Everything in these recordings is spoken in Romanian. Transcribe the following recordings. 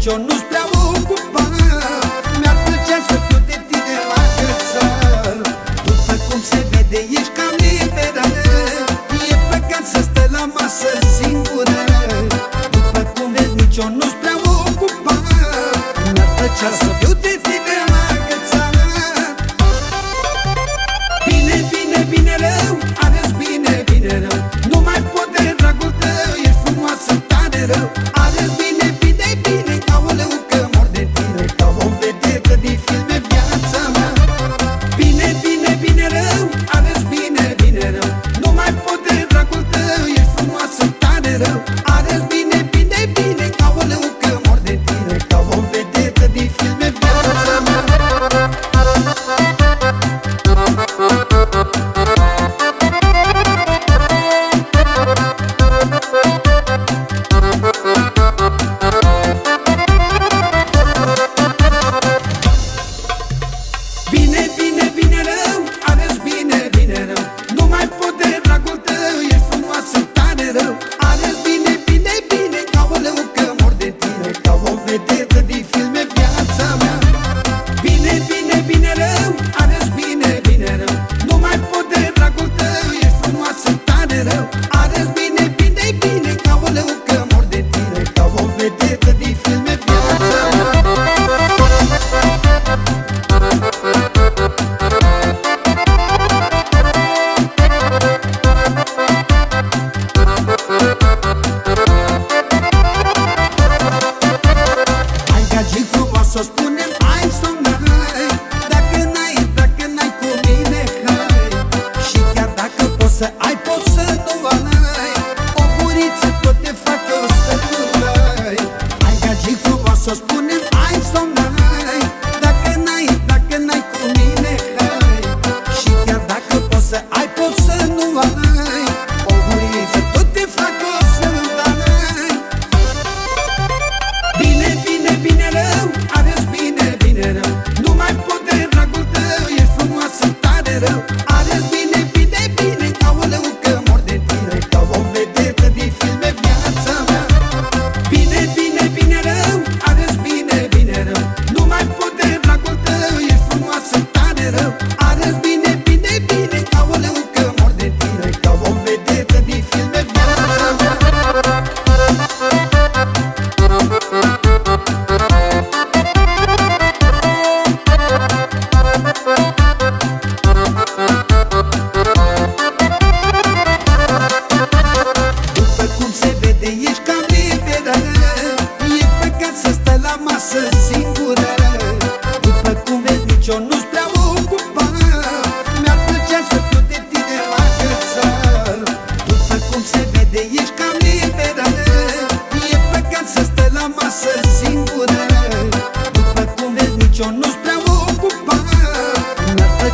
Nici eu nu-s prea ocupat Mi-ar plăcea să fiu de tine la cățar După cum se vede ești cam liberă E păcat să stă la masă singură. După cum vezi nici eu nu-s prea ocupat Mi-ar plăcea să fiu de tine.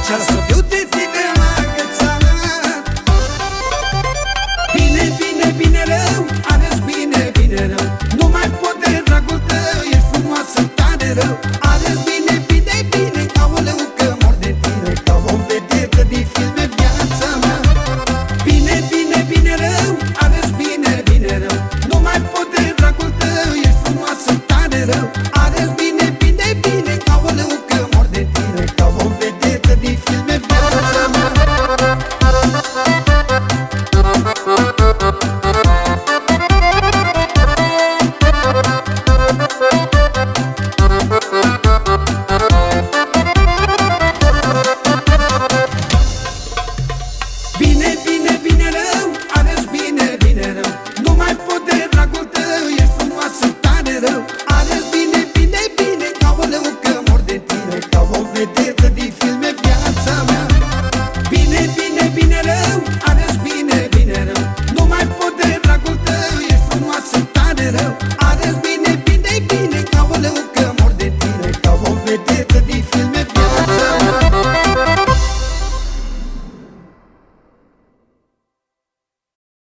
Ca să fiu de tine agățat Bine, bine, bine rău Ales bine, bine rău. Nu mai pot de dragul tău Ești frumoasă tare rău.